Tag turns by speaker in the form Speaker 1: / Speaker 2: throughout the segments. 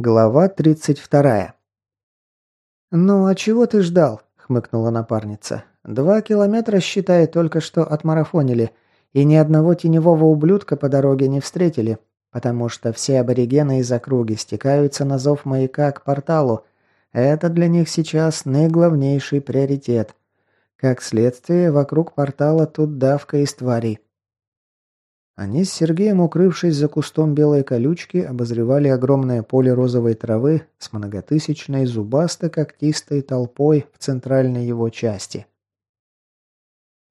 Speaker 1: Глава 32. «Ну, а чего ты ждал?» – хмыкнула напарница. «Два километра, считай, только что отмарафонили, и ни одного теневого ублюдка по дороге не встретили, потому что все аборигены из округи стекаются на зов маяка к порталу. Это для них сейчас наиглавнейший приоритет. Как следствие, вокруг портала тут давка из тварей. Они с Сергеем, укрывшись за кустом белой колючки, обозревали огромное поле розовой травы с многотысячной зубасто-когтистой толпой в центральной его части.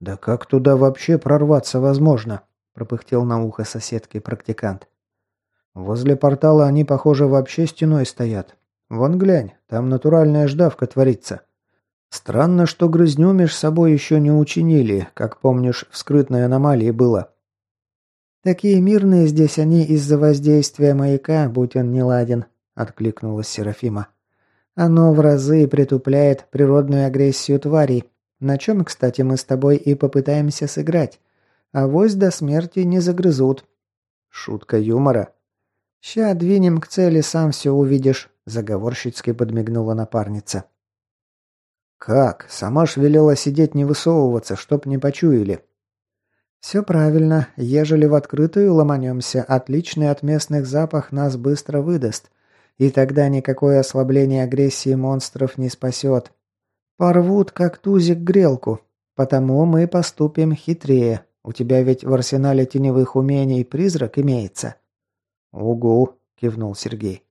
Speaker 1: «Да как туда вообще прорваться возможно?» – пропыхтел на ухо соседки практикант. «Возле портала они, похоже, вообще стеной стоят. Вон глянь, там натуральная ждавка творится. Странно, что грызню меж собой еще не учинили, как помнишь, в скрытной аномалии было». «Такие мирные здесь они из-за воздействия маяка, будь он не ладен», — откликнулась Серафима. «Оно в разы притупляет природную агрессию тварей, на чем, кстати, мы с тобой и попытаемся сыграть. А вось до смерти не загрызут». Шутка юмора. «Ща двинем к цели, сам все увидишь», — заговорщицки подмигнула напарница. «Как? Сама ж велела сидеть не высовываться, чтоб не почуяли», «Все правильно. Ежели в открытую ломанемся, отличный от местных запах нас быстро выдаст. И тогда никакое ослабление агрессии монстров не спасет. Порвут, как тузик, грелку. Потому мы поступим хитрее. У тебя ведь в арсенале теневых умений призрак имеется». «Угу», — кивнул Сергей.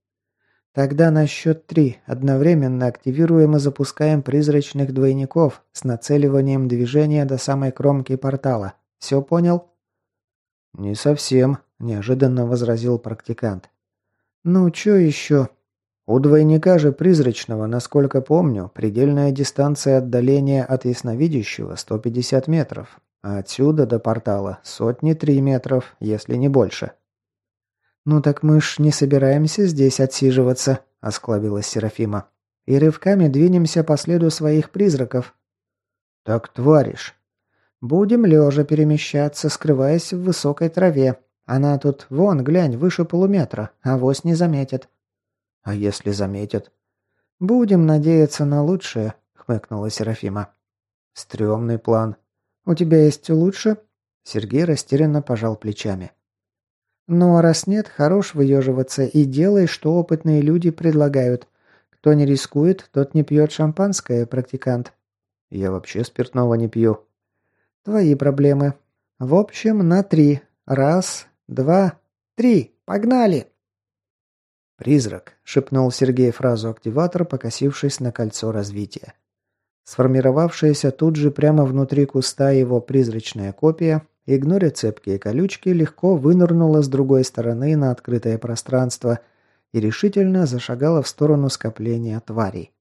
Speaker 1: «Тогда на счет три одновременно активируем и запускаем призрачных двойников с нацеливанием движения до самой кромки портала. Все понял?» «Не совсем», – неожиданно возразил практикант. «Ну, что еще?» «У двойника же призрачного, насколько помню, предельная дистанция отдаления от ясновидящего 150 метров, а отсюда до портала сотни три метров, если не больше». «Ну так мы ж не собираемся здесь отсиживаться», – осклабилась Серафима. «И рывками двинемся по следу своих призраков». «Так тваришь. Будем лежа перемещаться, скрываясь в высокой траве. Она тут, вон, глянь, выше полуметра, а вось не заметит». «А если заметят?» «Будем надеяться на лучшее», — хмыкнула Серафима. «Стремный план. У тебя есть лучше?» Сергей растерянно пожал плечами. «Ну а раз нет, хорош выеживаться и делай, что опытные люди предлагают. Кто не рискует, тот не пьет шампанское, практикант». «Я вообще спиртного не пью», Твои проблемы. В общем, на три. Раз, два, три. Погнали!» «Призрак», — шепнул Сергей фразу активатор, покосившись на кольцо развития. Сформировавшаяся тут же прямо внутри куста его призрачная копия, игноря цепкие колючки, легко вынырнула с другой стороны на открытое пространство и решительно зашагала в сторону скопления тварей.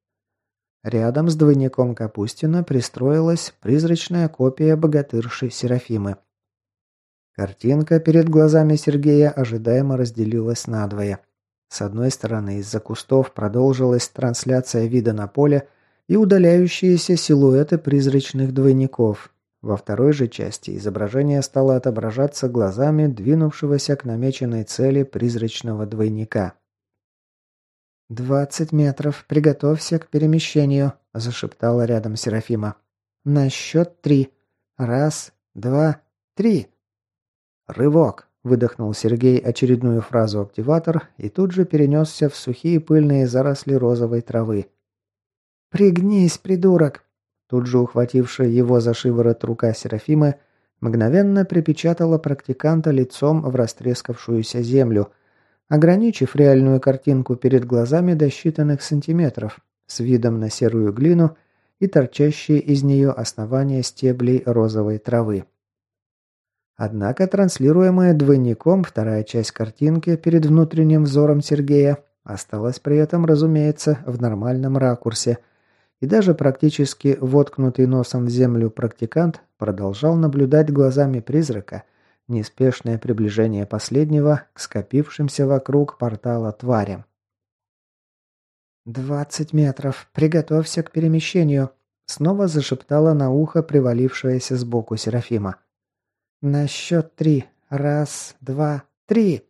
Speaker 1: Рядом с двойником Капустина пристроилась призрачная копия богатырши Серафимы. Картинка перед глазами Сергея ожидаемо разделилась надвое. С одной стороны, из-за кустов продолжилась трансляция вида на поле и удаляющиеся силуэты призрачных двойников. Во второй же части изображение стало отображаться глазами двинувшегося к намеченной цели призрачного двойника. «Двадцать метров. Приготовься к перемещению», – зашептала рядом Серафима. «На счет три. Раз, два, три». «Рывок!» – выдохнул Сергей очередную фразу активатор и тут же перенесся в сухие пыльные заросли розовой травы. «Пригнись, придурок!» Тут же ухватившая его за шиворот рука Серафимы мгновенно припечатала практиканта лицом в растрескавшуюся землю – ограничив реальную картинку перед глазами до считанных сантиметров, с видом на серую глину и торчащие из нее основания стеблей розовой травы. Однако транслируемая двойником вторая часть картинки перед внутренним взором Сергея осталась при этом, разумеется, в нормальном ракурсе, и даже практически воткнутый носом в землю практикант продолжал наблюдать глазами призрака – неспешное приближение последнего к скопившимся вокруг портала тварям. «Двадцать метров. Приготовься к перемещению», — снова зашептала на ухо привалившаяся сбоку Серафима. «На счет три. Раз, два, три!»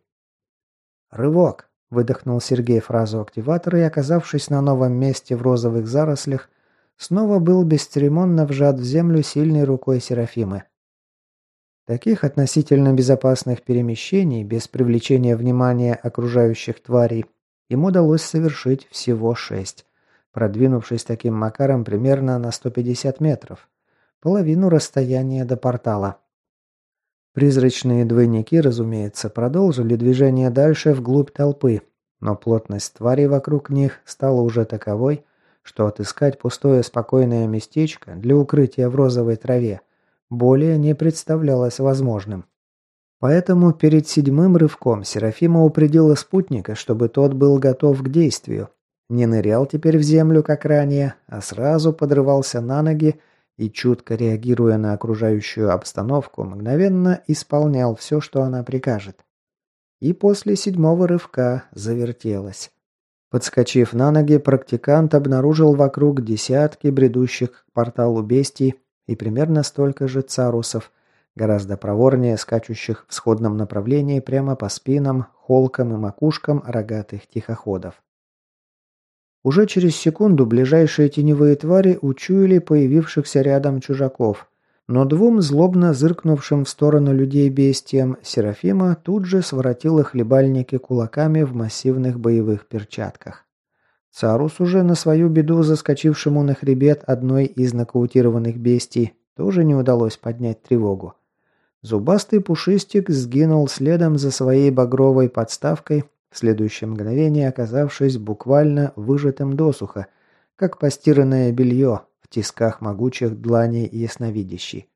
Speaker 1: «Рывок!» Выдохнул Сергей фразу активатора и, оказавшись на новом месте в розовых зарослях, снова был бесцеремонно вжат в землю сильной рукой Серафимы. Таких относительно безопасных перемещений, без привлечения внимания окружающих тварей, им удалось совершить всего шесть, продвинувшись таким макаром примерно на 150 метров, половину расстояния до портала. Призрачные двойники, разумеется, продолжили движение дальше вглубь толпы, но плотность тварей вокруг них стала уже таковой, что отыскать пустое спокойное местечко для укрытия в розовой траве более не представлялось возможным. Поэтому перед седьмым рывком Серафима упредила спутника, чтобы тот был готов к действию. Не нырял теперь в землю, как ранее, а сразу подрывался на ноги и, чутко реагируя на окружающую обстановку, мгновенно исполнял все, что она прикажет. И после седьмого рывка завертелась. Подскочив на ноги, практикант обнаружил вокруг десятки бредущих к порталу бестий и примерно столько же царусов, гораздо проворнее скачущих в сходном направлении прямо по спинам, холкам и макушкам рогатых тихоходов. Уже через секунду ближайшие теневые твари учуяли появившихся рядом чужаков. Но двум злобно зыркнувшим в сторону людей бестиям Серафима тут же своротила хлебальники кулаками в массивных боевых перчатках. Царус уже на свою беду заскочившему на хребет одной из нокаутированных бестий тоже не удалось поднять тревогу. Зубастый пушистик сгинул следом за своей багровой подставкой в следующее мгновение оказавшись буквально выжатым досуха, как постиранное белье в тисках могучих дланей ясновидящей.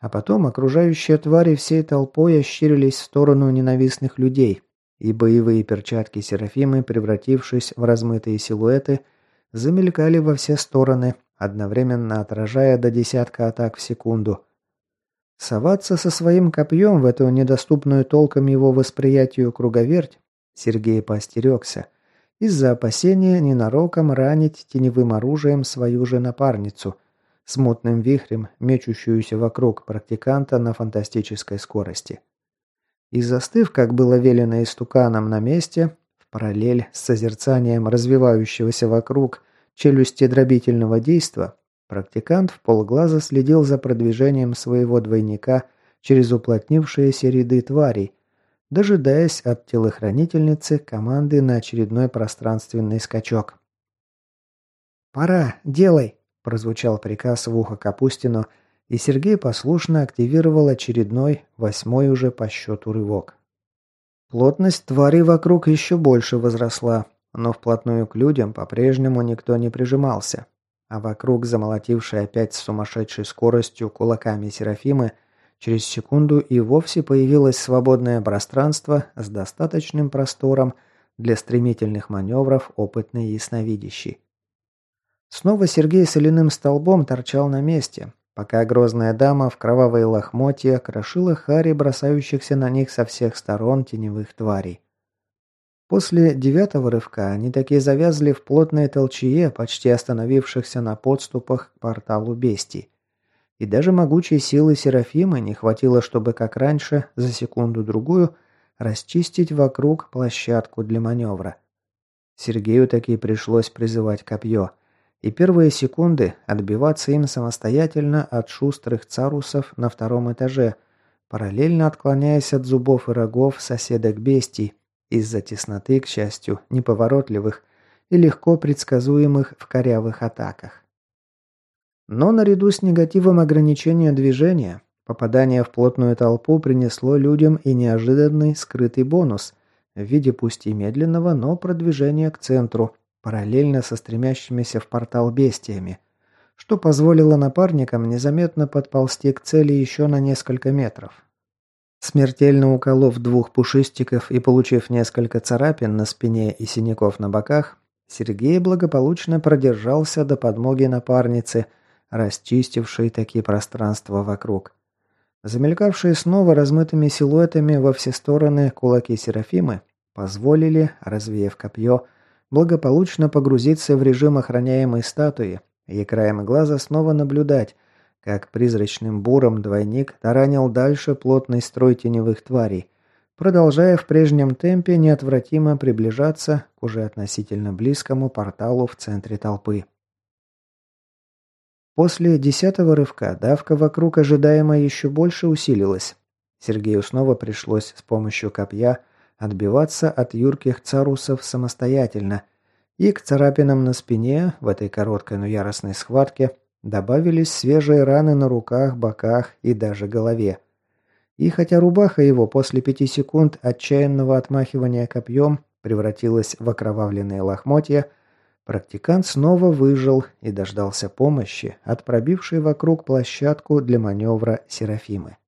Speaker 1: А потом окружающие твари всей толпой ощерились в сторону ненавистных людей, и боевые перчатки Серафимы, превратившись в размытые силуэты, замелькали во все стороны, одновременно отражая до десятка атак в секунду. Соваться со своим копьем в эту недоступную толком его восприятию круговерть Сергей поостерегся из-за опасения ненароком ранить теневым оружием свою же напарницу, смутным вихрем, мечущуюся вокруг практиканта на фантастической скорости. И застыв, как было велено истуканом на месте, в параллель с созерцанием развивающегося вокруг челюсти дробительного действа, практикант в полглаза следил за продвижением своего двойника через уплотнившиеся ряды тварей, дожидаясь от телохранительницы команды на очередной пространственный скачок. «Пора, делай!» – прозвучал приказ в ухо Капустину, и Сергей послушно активировал очередной, восьмой уже по счету рывок. Плотность тварей вокруг еще больше возросла, но вплотную к людям по-прежнему никто не прижимался, а вокруг замолотившей опять с сумасшедшей скоростью кулаками Серафимы – Через секунду и вовсе появилось свободное пространство с достаточным простором для стремительных маневров опытной ясновидящей. Снова Сергей соляным столбом торчал на месте, пока грозная дама в кровавые лохмотья крошила хари бросающихся на них со всех сторон теневых тварей. После девятого рывка они такие завязли в плотной толчее, почти остановившихся на подступах к порталу бестий. И даже могучей силы Серафима не хватило, чтобы, как раньше, за секунду-другую, расчистить вокруг площадку для маневра. Сергею таки пришлось призывать копье, и первые секунды отбиваться им самостоятельно от шустрых царусов на втором этаже, параллельно отклоняясь от зубов и рогов соседок бестий, из-за тесноты, к счастью, неповоротливых и легко предсказуемых в корявых атаках. Но наряду с негативом ограничения движения, попадание в плотную толпу принесло людям и неожиданный скрытый бонус в виде пусть и медленного, но продвижения к центру, параллельно со стремящимися в портал бестиями, что позволило напарникам незаметно подползти к цели еще на несколько метров. Смертельно уколов двух пушистиков и получив несколько царапин на спине и синяков на боках, Сергей благополучно продержался до подмоги напарницы – расчистивший такие пространства вокруг. Замелькавшие снова размытыми силуэтами во все стороны кулаки Серафимы позволили, развеяв копье, благополучно погрузиться в режим охраняемой статуи и краем глаза снова наблюдать, как призрачным буром двойник таранил дальше плотный строй теневых тварей, продолжая в прежнем темпе неотвратимо приближаться к уже относительно близкому порталу в центре толпы. После десятого рывка давка вокруг ожидаемо еще больше усилилась. Сергею снова пришлось с помощью копья отбиваться от юрких царусов самостоятельно, и к царапинам на спине в этой короткой, но яростной схватке добавились свежие раны на руках, боках и даже голове. И хотя рубаха его после пяти секунд отчаянного отмахивания копьем превратилась в окровавленные лохмотья, практикант снова выжил и дождался помощи от пробившей вокруг площадку для маневра Серафимы.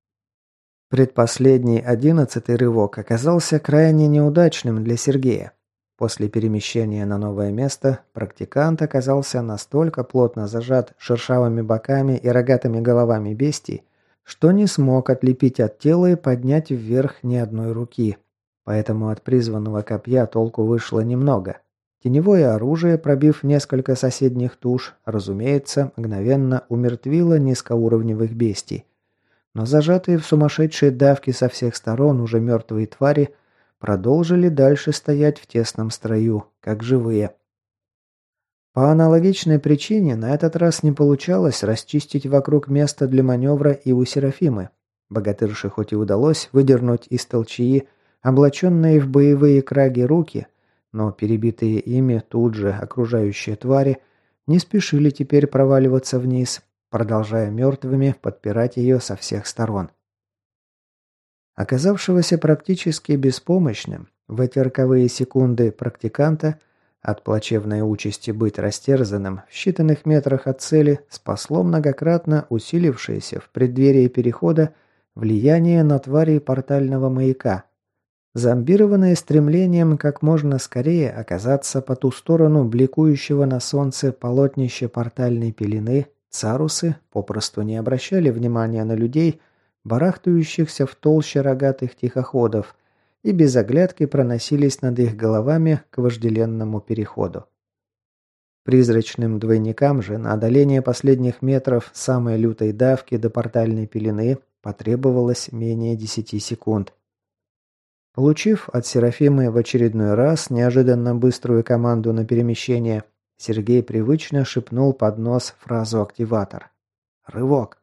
Speaker 1: Предпоследний, одиннадцатый рывок оказался крайне неудачным для Сергея. После перемещения на новое место практикант оказался настолько плотно зажат шершавыми боками и рогатыми головами бестий, что не смог отлепить от тела и поднять вверх ни одной руки. Поэтому от призванного копья толку вышло немного. Теневое оружие, пробив несколько соседних туш, разумеется, мгновенно умертвило низкоуровневых бестий но зажатые в сумасшедшей давке со всех сторон уже мертвые твари продолжили дальше стоять в тесном строю, как живые. По аналогичной причине на этот раз не получалось расчистить вокруг места для маневра и у Серафимы. Богатырше хоть и удалось выдернуть из толчии облаченные в боевые краги руки, но перебитые ими тут же окружающие твари не спешили теперь проваливаться вниз, продолжая мертвыми подпирать ее со всех сторон. Оказавшегося практически беспомощным в эти роковые секунды практиканта от плачевной участи быть растерзанным в считанных метрах от цели спасло многократно усилившееся в преддверии перехода влияние на твари портального маяка, зомбированное стремлением как можно скорее оказаться по ту сторону бликующего на солнце полотнища портальной пелены Царусы попросту не обращали внимания на людей, барахтающихся в толще рогатых тихоходов, и без оглядки проносились над их головами к вожделенному переходу. Призрачным двойникам же на одоление последних метров самой лютой давки до портальной пелены потребовалось менее десяти секунд. Получив от Серафимы в очередной раз неожиданно быструю команду на перемещение, Сергей привычно шепнул под нос фразу «активатор». «Рывок».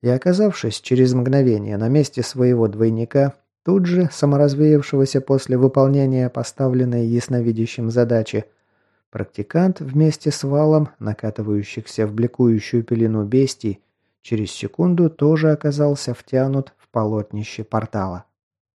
Speaker 1: И оказавшись через мгновение на месте своего двойника, тут же, саморазвеявшегося после выполнения поставленной ясновидящим задачи, практикант вместе с валом, накатывающихся в бликующую пелену бестий, через секунду тоже оказался втянут в полотнище портала.